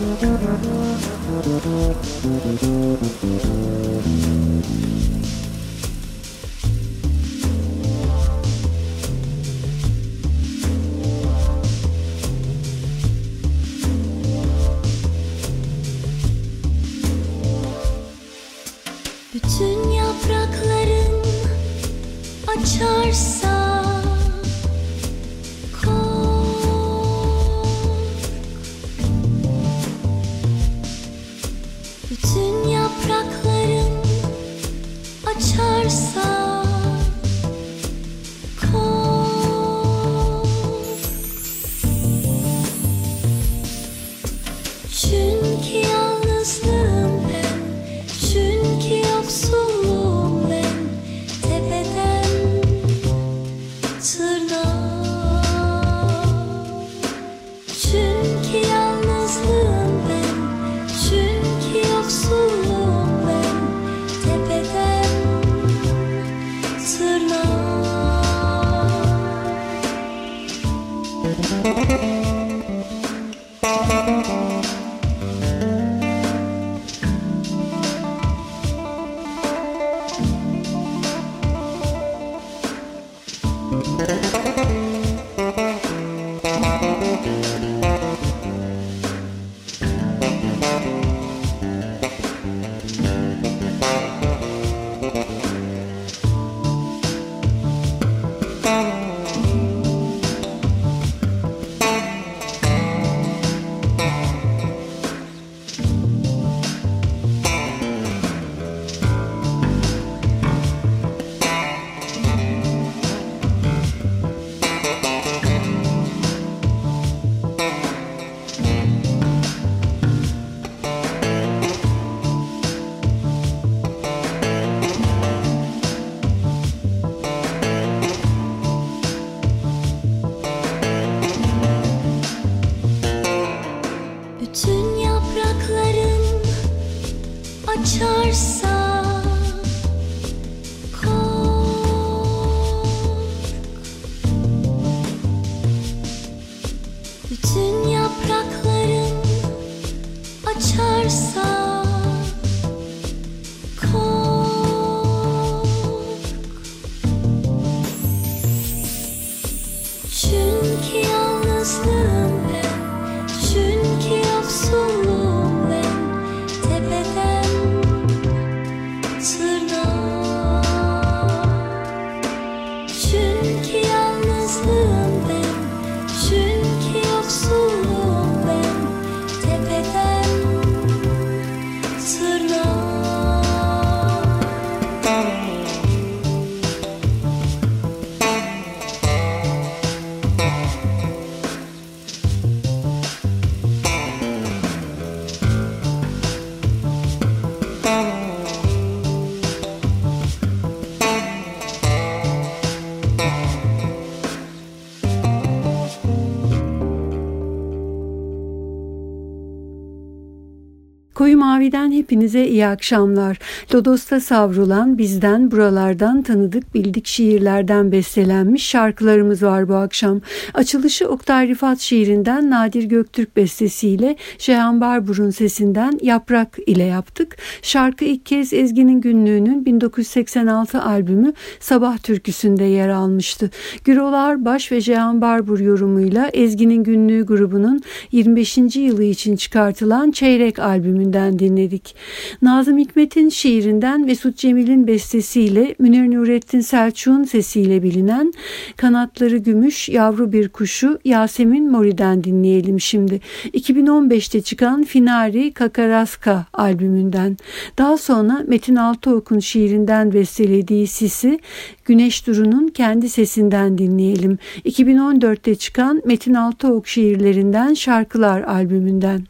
Thank you. song hepinize iyi akşamlar. Lodos'ta savrulan bizden buralardan tanıdık bildik şiirlerden bestelenmiş şarkılarımız var bu akşam. Açılışı Oktay Rifat şiirinden Nadir Göktürk bestesiyle Şehan Barbur'un sesinden Yaprak ile yaptık. Şarkı ilk kez Ezgi'nin Günlüğü'nün 1986 albümü Sabah Türküsü'nde yer almıştı. Gürol Arbaş ve Şehan Barbur yorumuyla Ezgi'nin Günlüğü grubunun 25. yılı için çıkartılan Çeyrek albümünden dinledik. Nazım Hikmet'in şiirinden Mesut Cemil'in bestesiyle Münir Nurettin Selçuk'un sesiyle bilinen Kanatları Gümüş Yavru Bir Kuşu Yasemin Mori'den dinleyelim şimdi. 2015'te çıkan Finari Kakaraska albümünden. Daha sonra Metin Altıok'un şiirinden bestelediği Sisi Güneş Duru'nun kendi sesinden dinleyelim. 2014'te çıkan Metin Altıok şiirlerinden Şarkılar albümünden.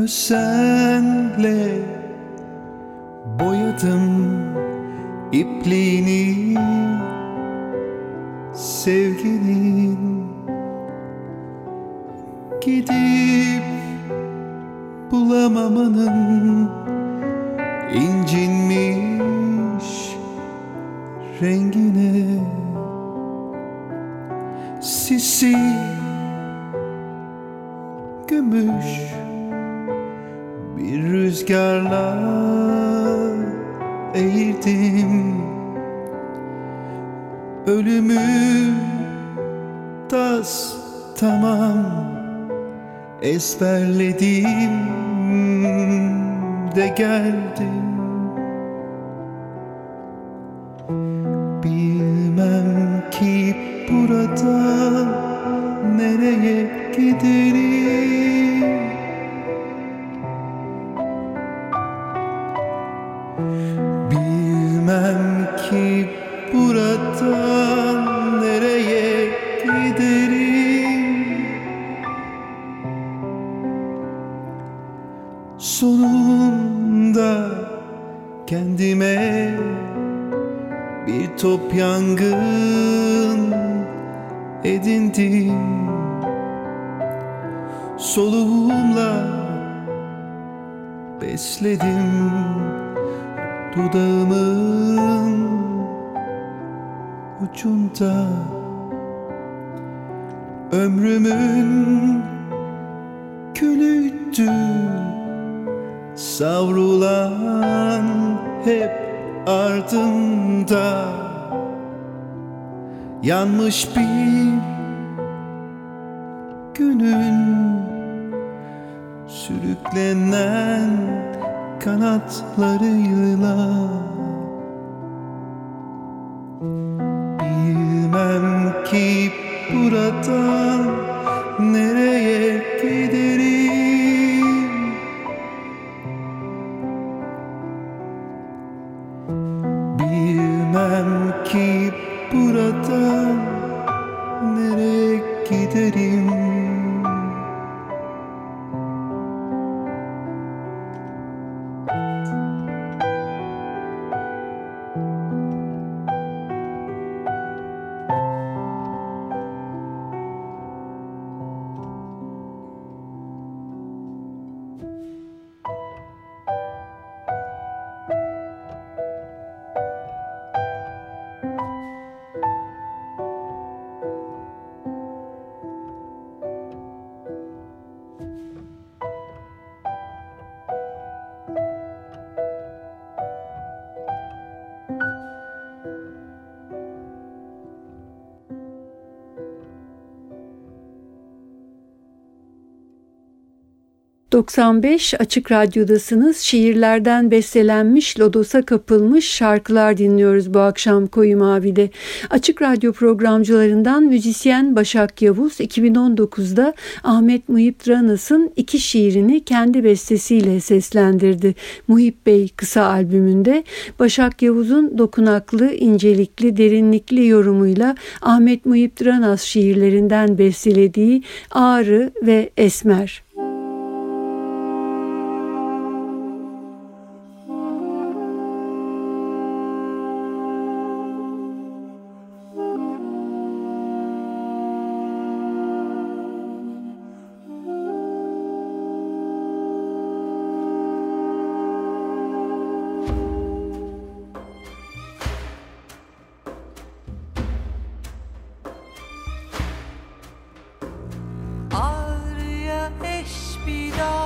Özenle boyadım ipliğini see. ...95 Açık Radyo'dasınız. Şiirlerden bestelenmiş, lodosa kapılmış şarkılar dinliyoruz bu akşam Koyu Mavi'de. Açık Radyo programcılarından müzisyen Başak Yavuz 2019'da Ahmet Muhip Dranas'ın iki şiirini kendi bestesiyle seslendirdi. Muhip Bey kısa albümünde Başak Yavuz'un dokunaklı, incelikli, derinlikli yorumuyla Ahmet Muhip Dranas şiirlerinden bestelediği Ağrı ve Esmer. 比刀。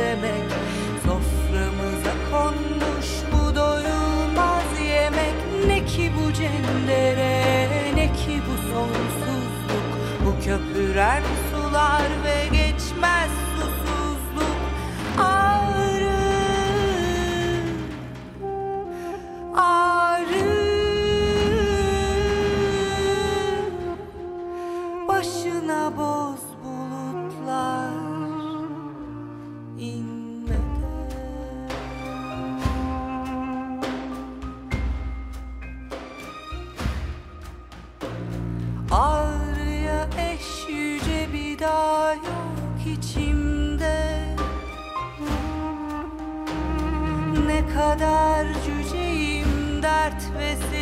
Demek? Soframıza konmuş bu doyulmaz yemek. Ne ki bu cendere ne ki bu sonsuzluk? Bu köpüren sular ve geçmez dağ yok içimde. Ne kadar cüceyim dert ve sevincimde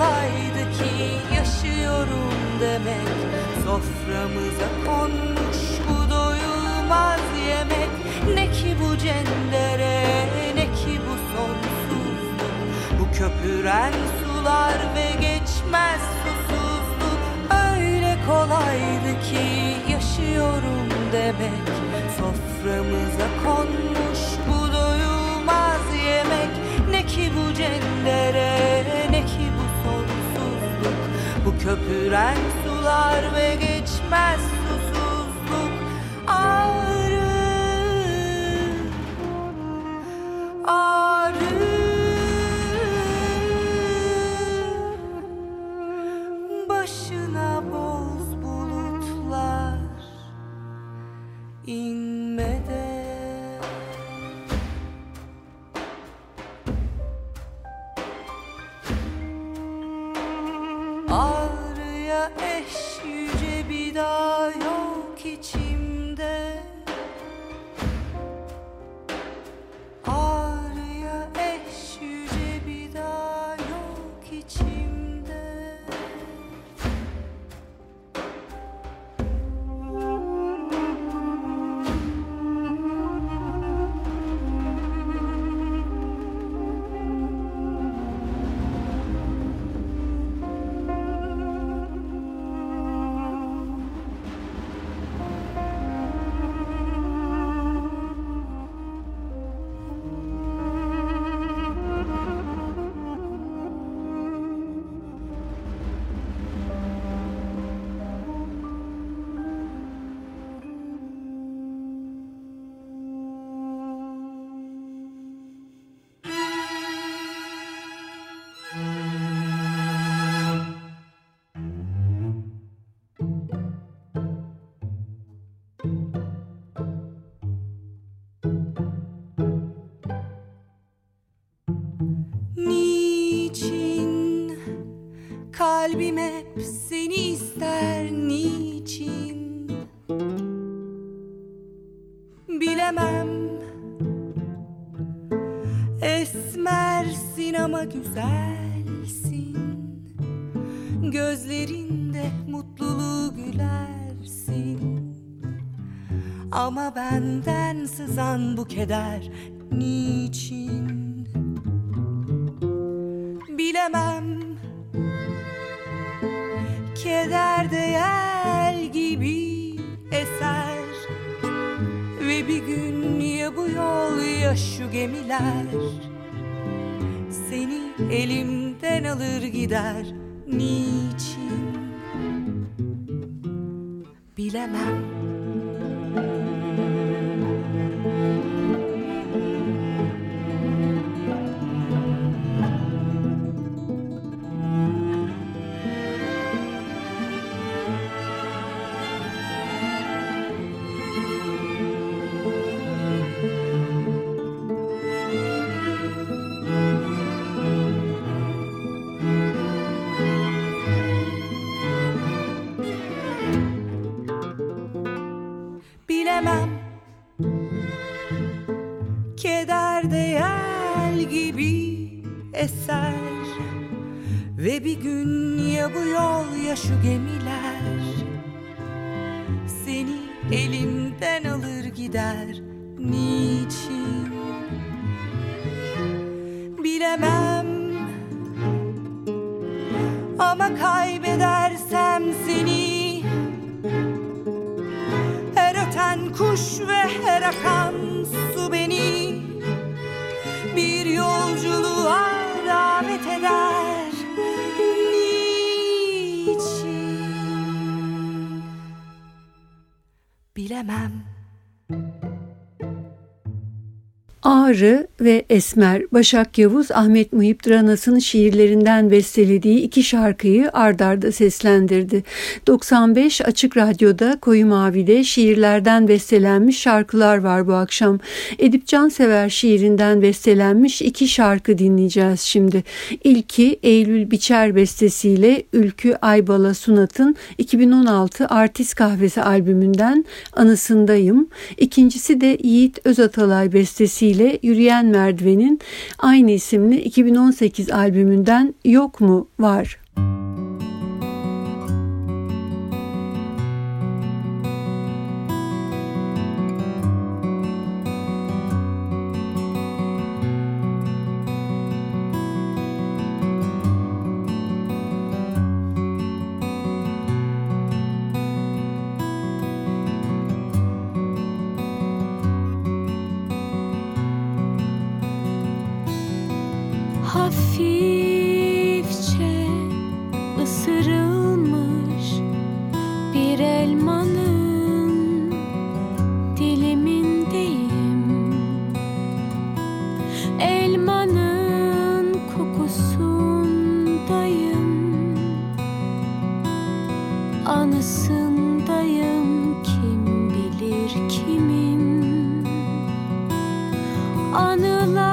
kolaydı ki yaşıyorum demek Soframıza konmuş bu doyulmaz yemek. Ne ki bu cendere ne ki bu sonsuzluk Bu köpüren sular ve geçmez susuzluk. Öyle kolaydı ki yaşıyorum demek Soframıza konmuş bu doyulmaz yemek. Ne ki bu cendere köpüren sular ve geçmez susuzluk Ağrı. Ağrı keder niçin? Bilemem. Keder de yel gibi eser Ve bir gün ya bu yol ya şu gemiler? Seni elimden alır gider Niçin? Bilemem Keder de yel gibi eser Ve bir gün ya bu yol ya şu gemiler Seni elimden alır gider. Niçin? Bilemem. Ama kaybedersem seni Her öten kuş ve her akan su beni. Bir yolculuğa davet eder Niçin? Bilemem Ağrı ve Esmer, Başak Yavuz, Ahmet Muhip Dranas'ın şiirlerinden bestelediği iki şarkıyı ardarda seslendirdi. 95 Açık Radyo'da Koyu Mavi'de şiirlerden bestelenmiş şarkılar var bu akşam. Edip Cansever şiirinden bestelenmiş iki şarkı dinleyeceğiz şimdi. İlki Eylül Biçer bestesiyle Ülkü Aybala Sunat'ın 2016 Artist Kahvesi albümünden Anısındayım. İkincisi de Yiğit Özatalay bestesiyle ile Yürüyen Merdiven'in aynı isimli 2018 albümünden Yok mu var? Ateşin on the line.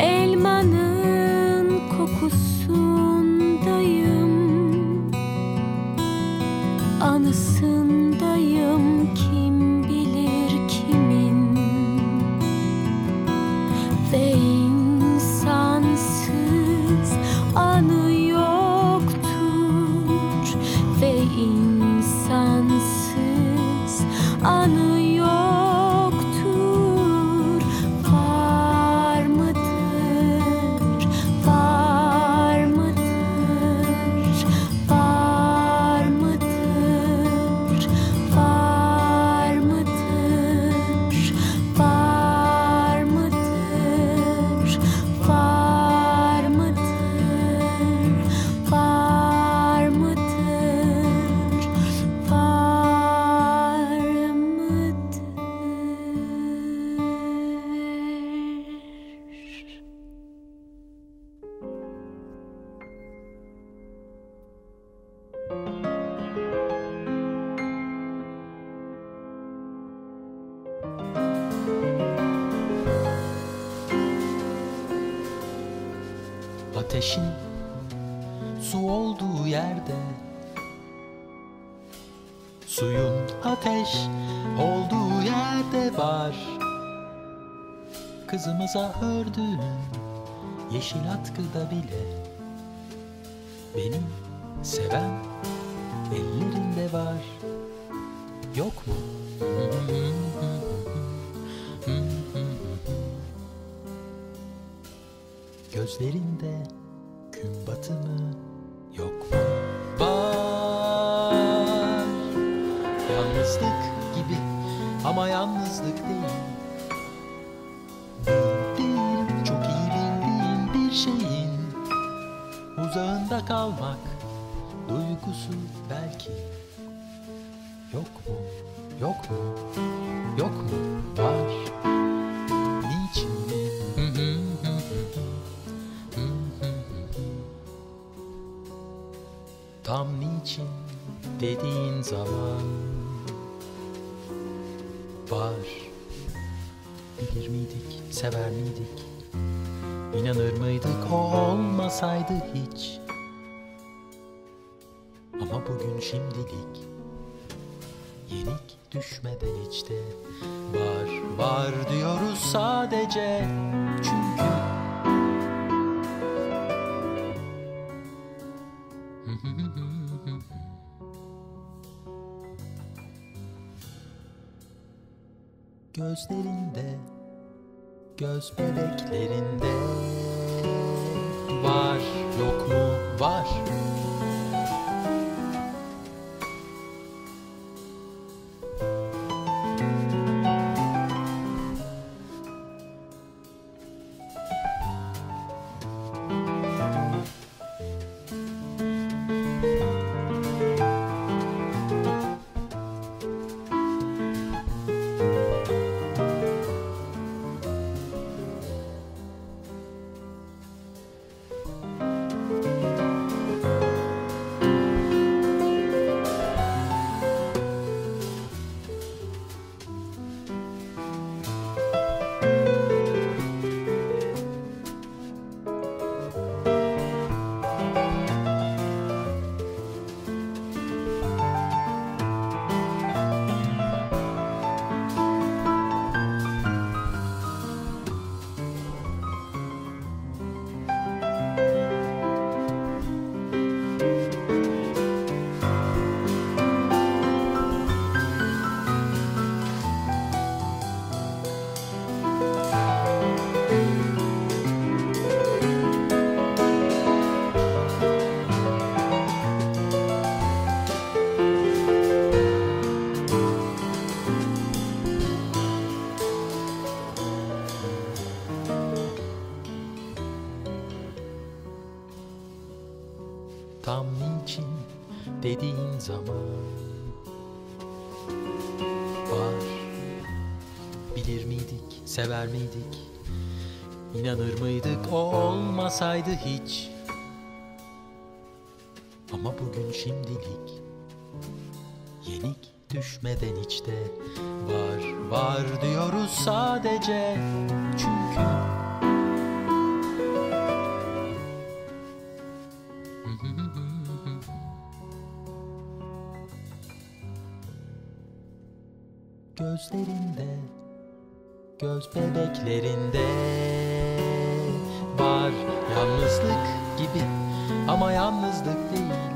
elmanın atkıda bile Benim seven ellerinde var Yok mu? Gözlerinde gün batımı yok mu? Var Yalnızlık gibi ama yalnızlık Değil, Uzağında kalmak duygusu belki Yok mu? Yok mu? Yok mu? Var Niçin mi? Tam niçin dediğin zaman Var Bilir miydik, sever miydik İnanır mıydık olmasaydı hiç Şimdilik Yenik düşmeden içte Var, var diyoruz sadece. Çünkü Gözlerinde Göz bebeklerinde Var yok mu? Var zaman Var. Bilir miydik, sever miydik? İnanır mıydık o olmasaydı hiç. Ama bugün şimdilik Yenik düşmeden içte Var, var diyoruz sadece Çünkü Gözlerinde Göz bebeklerinde. Var yalnızlık gibi Ama yalnızlık değil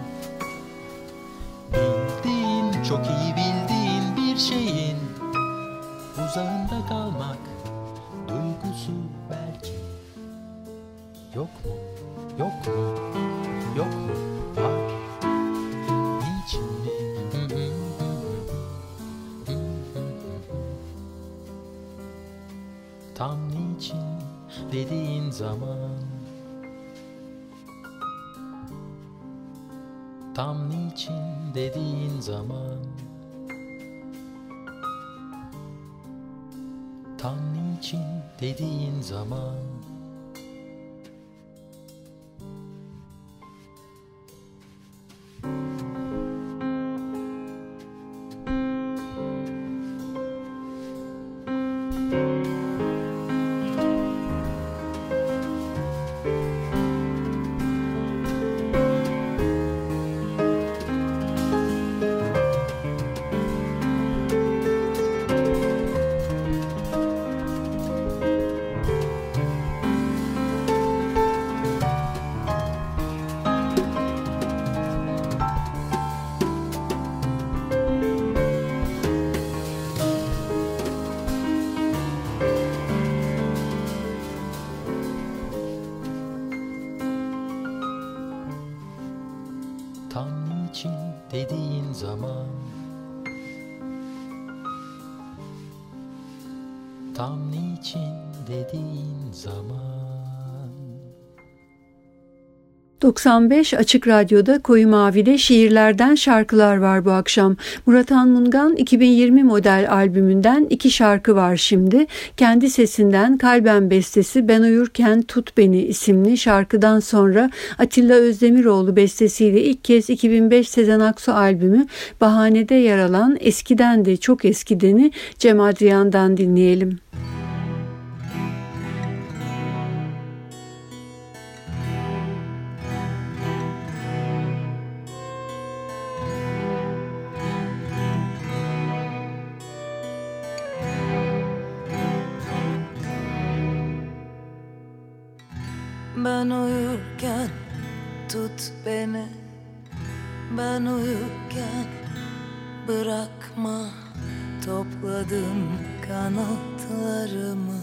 dediğin zaman zaman 95 Açık Radyo'da Koyu Mavi'de şiirlerden şarkılar var bu akşam. Murat Anmungan 2020 model albümünden iki şarkı var şimdi. Kendi sesinden Kalben bestesi Ben Uyurken Tut Beni isimli şarkıdan sonra Atilla Özdemiroğlu bestesiyle ilk kez 2005 Sezen Aksu albümü Bahane'de yer alan eskiden de çok eskideni Cem Adrian'dan dinleyelim. Ben uyurken tut beni. Ben uyurken bırakma. Topladım kanatlarımı.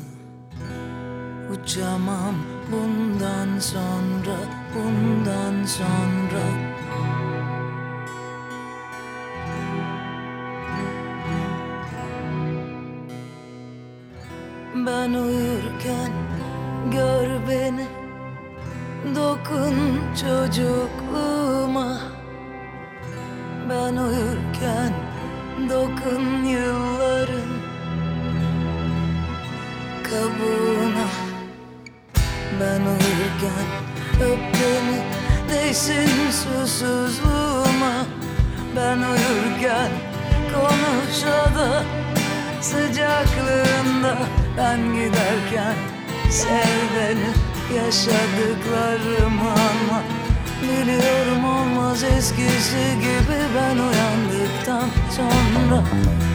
Uçamam bundan sonra Bundan sonra. Ben uyurken gör beni Dokun çocukluğuma. Ben uyurken dokun yılların kabuğuna. Ben uyurken öp beni değsin susuzluğuma. Ben uyurken konuş o da sıcaklığında Ben giderken sev beni Yaşadıklarımı anla Biliyorum olmaz eskisi gibi Ben uyandıktan sonra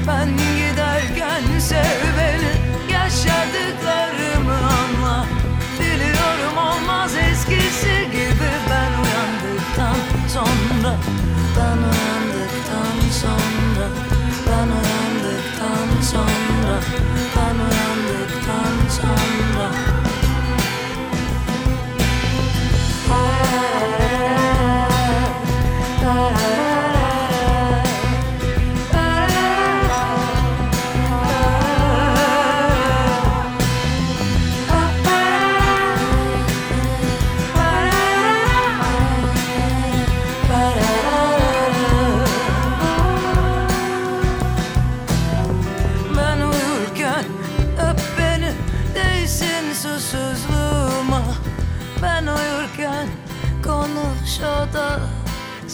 Ben giderken sev beni Yaşadıklarımı anla Biliyorum olmaz eskisi gibi Ben uyandıktan sonra Ben uyandıktan sonra Ben uyandıktan sonra Ben uyandıktan sonra susuzluğuma. Ben uyurken konuş o da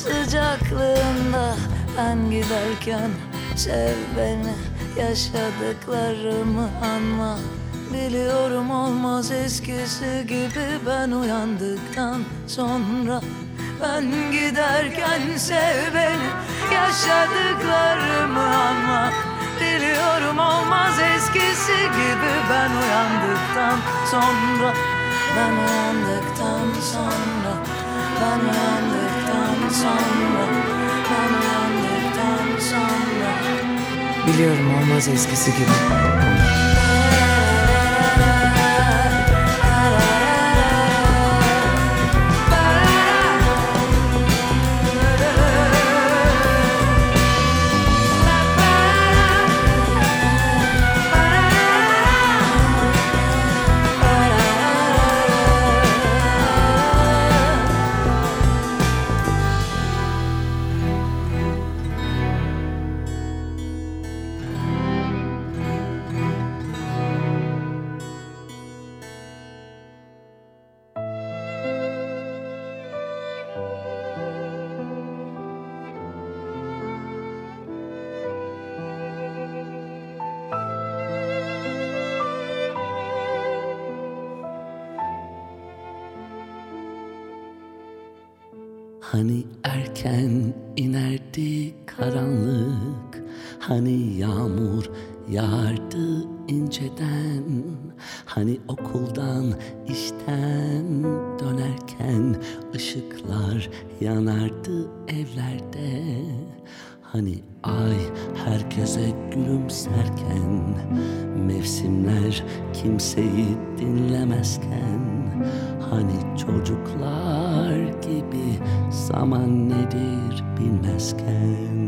sıcaklığında Ben giderken sev beni. Yaşadıklarımı anla Biliyorum olmaz eskisi gibi ben uyandıktan sonra. Ben giderken sev beni. Yaşadıklarımı anla Biliyorum olmaz eskisi gibi ben uyandıktan sonra. Ben uyandıktan sonra. Ben uyandıktan sonra sonra Biliyorum olmaz eskisi gibi. Hani erken inerdi karanlık Hani yağmur yağardı inceden Hani okuldan işten dönerken ışıklar yanardı evlerde Hani ay herkese gülümserken Mevsimler kimseyi dinlemezken Hani çocuklar gibi zaman nedir bilmezken?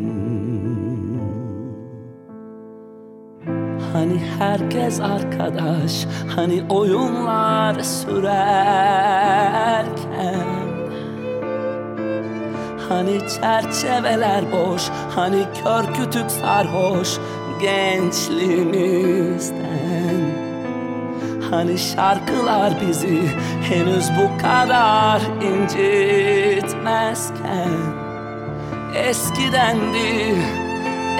Hani herkes arkadaş Hani oyunlar sürerken? Hani çerçeveler boş Hani kör kütük sarhoş Gençliğimizden Hani şarkılar bizi henüz bu kadar incitmezken. Eskidendi,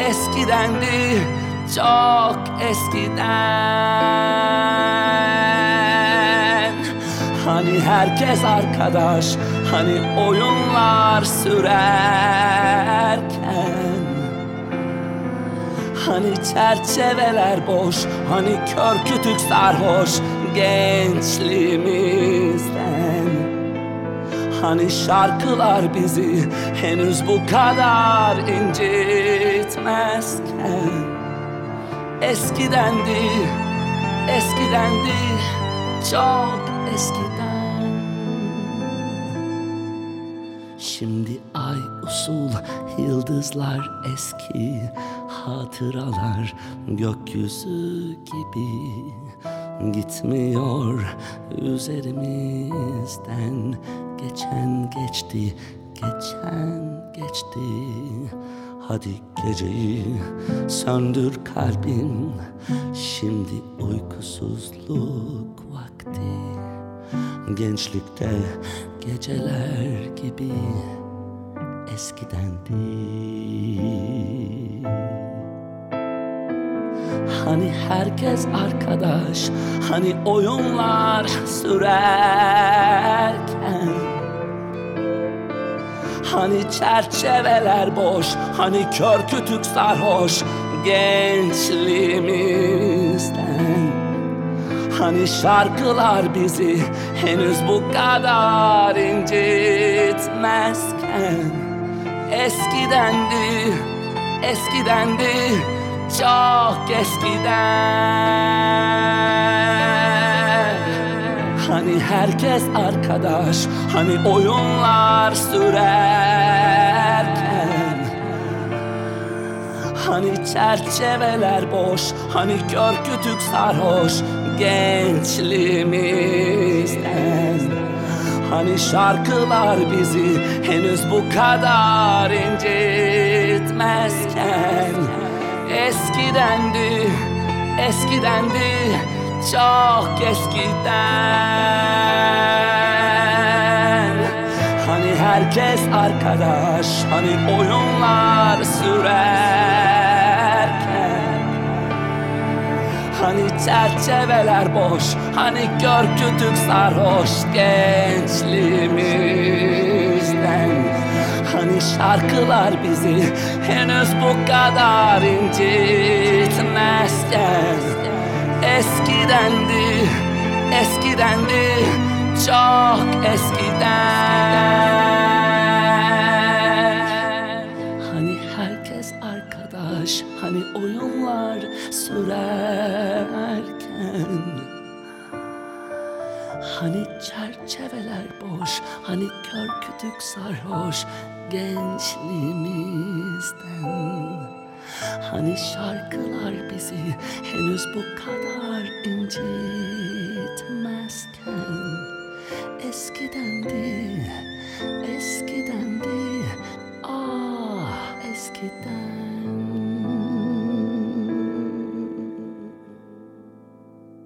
eskidendi, çok eskiden. Hani herkes arkadaş, hani oyunlar sürerken Hani çerçeveler boş Hani kör kütük sarhoş Gençliğimizden. Hani şarkılar bizi Henüz bu kadar incitmezken. Eskidendi Eskidendi Çok eskiden. Şimdi ay usul Yıldızlar eski hatıralar gökyüzü gibi gitmiyor üzerimizden. Geçen geçti geçen geçti. Hadi geceyi söndür kalbim. Şimdi uykusuzluk vakti. Gençlikte geceler gibi eskidendi Hani herkes arkadaş Hani oyunlar sürerken? Hani çerçeveler boş Hani kör kütük sarhoş Gençliğimizden? Hani şarkılar bizi henüz bu kadar incitmezken? Eskidendi, eskidendi, çok eskiden. Hani herkes arkadaş, hani oyunlar sürerken. Hani çerçeveler boş, hani kör kütük sarhoş gençliğimizden. Hani şarkılar bizi henüz bu kadar incitmezken Eskidendi, eskidendi, çok eskiden. Hani herkes arkadaş, hani oyunlar sürerken. Hani çerçeveler boş Hani kör kütük sarhoş gençliğimizden şarkılar bizi henüz bu kadar incitmezken Eskidendi, eskidendi, çok eskiden. Hani herkes arkadaş, hani oyunlar sürerken Hani çerçeveler boş, hani kör kütük sarhoş gençliğimizden. Hani şarkılar bizi henüz bu kadar incitmezken. Eskidendi, eskidendi, ah eskiden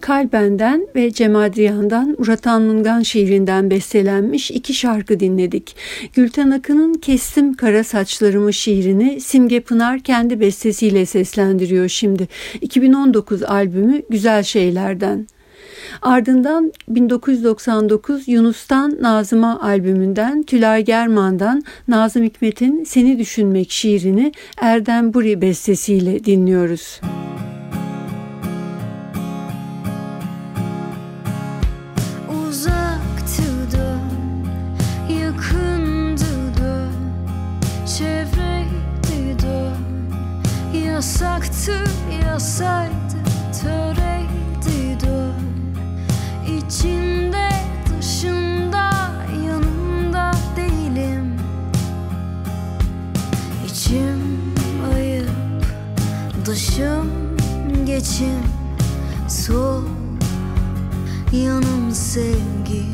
Kalben'den ve Cemadriyan'dan Murat Anmungan şiirinden bestelenmiş iki şarkı dinledik. Gülten Akın'ın Kestim Kara Saçlarımı şiirini Simge Pınar kendi bestesiyle seslendiriyor şimdi. 2019 albümü Güzel Şeylerden. Ardından 1999 Yunus'tan Nazım'a albümünden Tülay German'dan Nazım Hikmet'in Seni Düşünmek şiirini Erdem Buri bestesiyle dinliyoruz. Uzaktı olsaydı töreydi dön. İçinde dışında yanında değilim. İçim ayıp dışım geçim. Sol yanım sevgi.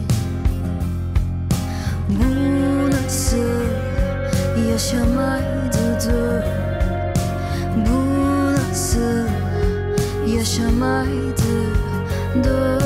Bu nasıl yaşamaydı dön. Bu nasıl yaşamaydı. Dön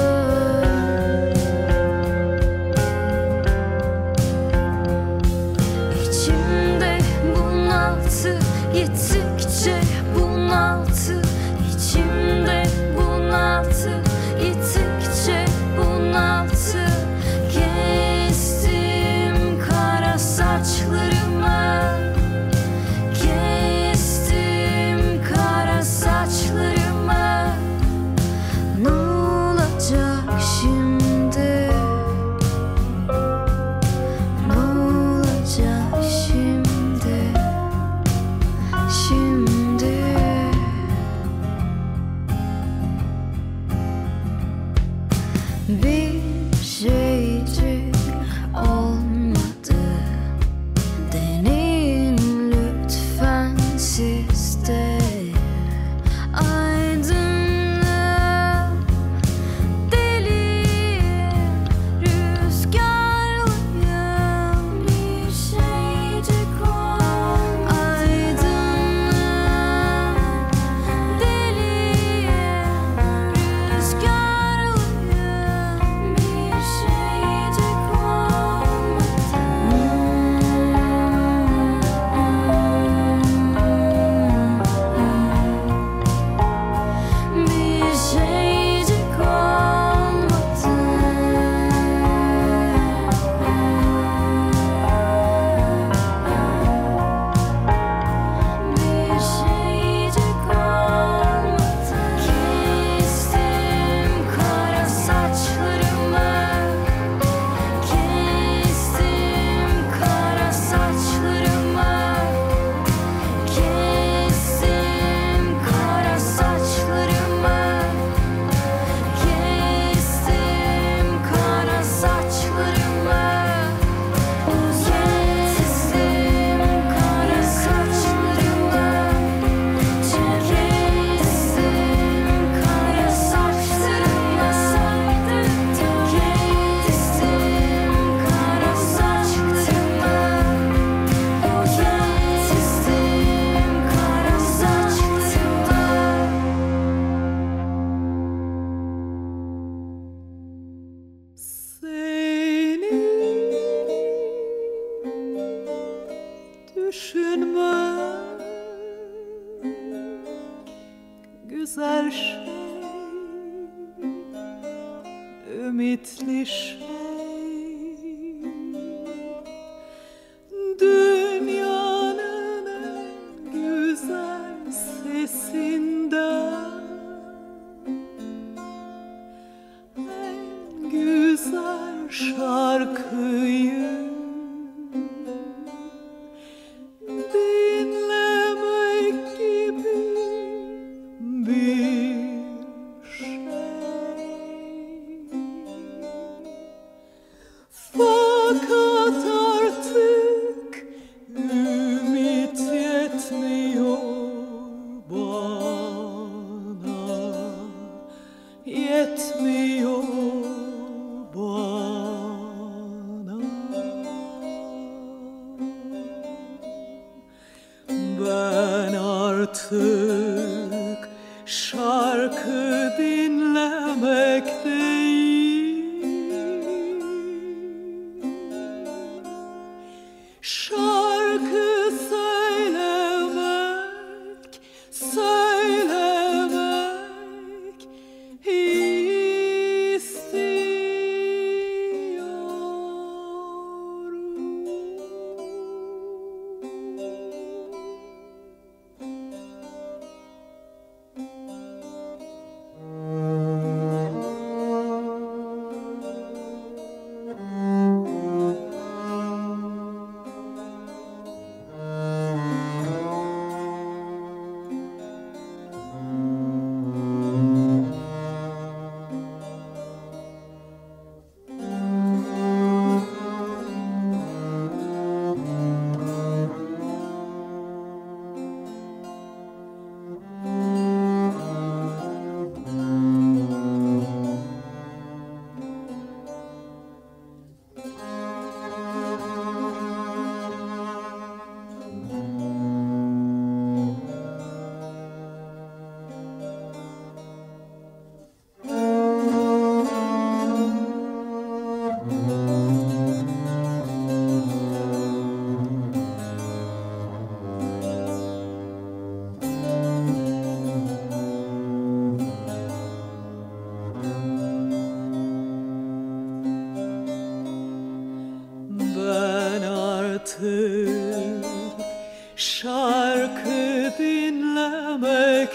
şarkı dinlemek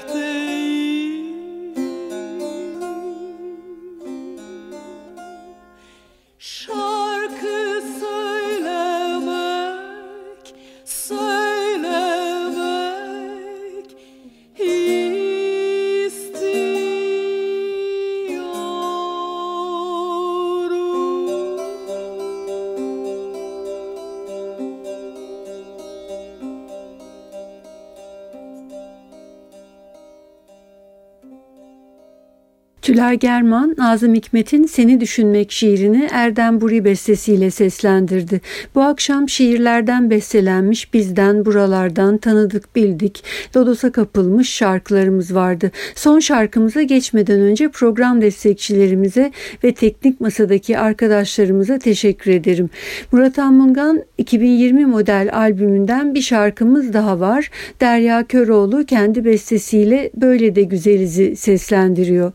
Tülay German, Nazım Hikmet'in Seni Düşünmek şiirini Erdem Buri bestesiyle seslendirdi. Bu akşam şiirlerden bestelenmiş bizden buralardan tanıdık bildik. Lodos'a kapılmış şarkılarımız vardı. Son şarkımıza geçmeden önce program destekçilerimize ve teknik masadaki arkadaşlarımıza teşekkür ederim. Murat Anmungan 2020 model albümünden bir şarkımız daha var. Derya Köroğlu kendi bestesiyle Böyle de Güzelizi seslendiriyor.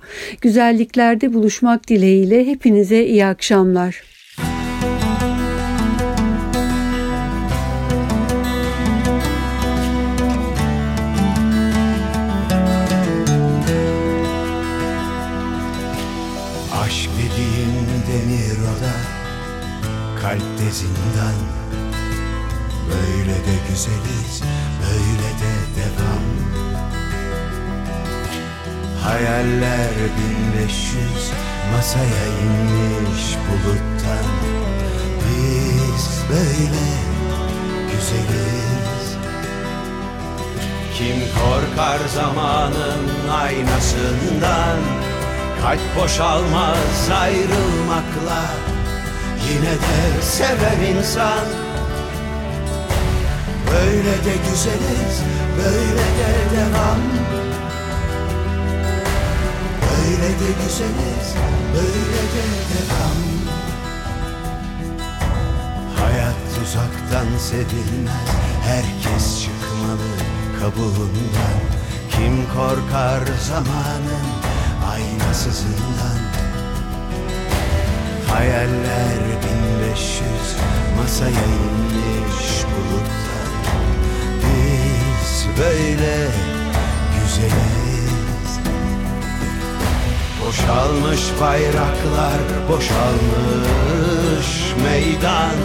Güzelliklerde buluşmak dileğiyle hepinize iyi akşamlar. Aşk dediğin demir oda Kalpte zindan Böyle de güzeliz Böyle de devam Hayaller bin beş yüz Masaya inmiş buluttan. Biz böyle güzeliz. Kim korkar zamanın aynasından? Kalp boşalmaz ayrılmakla. Yine de sever insan. Böyle de güzeliz, böyle de devam Böyle de güzeliz, böyle de devam. Hayat uzaktan sevilmez Herkes çıkmalı kabuğundan. Kim korkar zamanın aynasızından? Hayaller bin beş yüz Masaya inmiş buluttan Biz böyle güzeliz Boşalmış bayraklar, boşalmış meydan.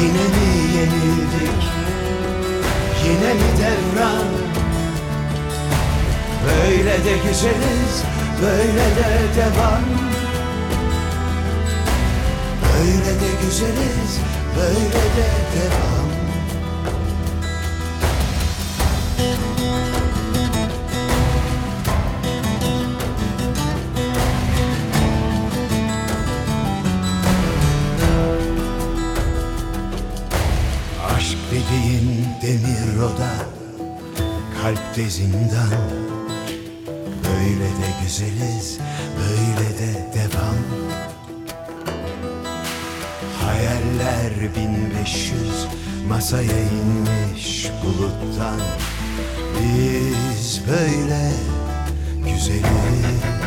Yine mi yenildik, yine mi devran? Böyle de güzeliz, böyle de devam. Böyle de güzeliz, böyle de devam Aşk dediğin demir oda Kalpte zindan. Böyle de güzeliz Böyle de devam. Hayaller bin beş yüz Masaya inmiş buluttan. Biz böyle güzeliz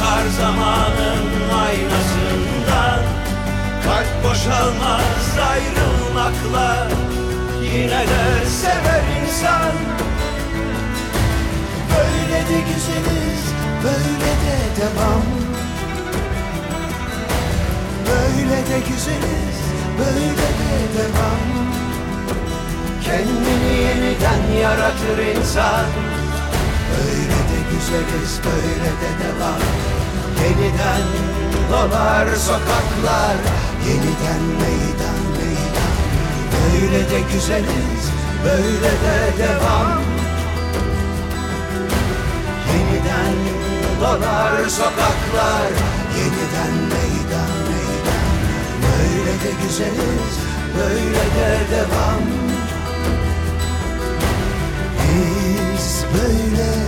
korkar zamanın aynasından. Kalp boşalmaz ayrılmakla Yine de sever insan. Böyle de güzeliz, böyle de devam. Böyle de güzeliz, böyle de devam. Kendini yeniden yaratır insan de güzeliz böyle de devam. Yeniden dolar sokaklar Yeniden meydan meydan. Böyle de güzeliz böyle de devam. Yeniden dolar sokaklar Yeniden meydan meydan. Böyle de güzeliz böyle de devam. Biz böyle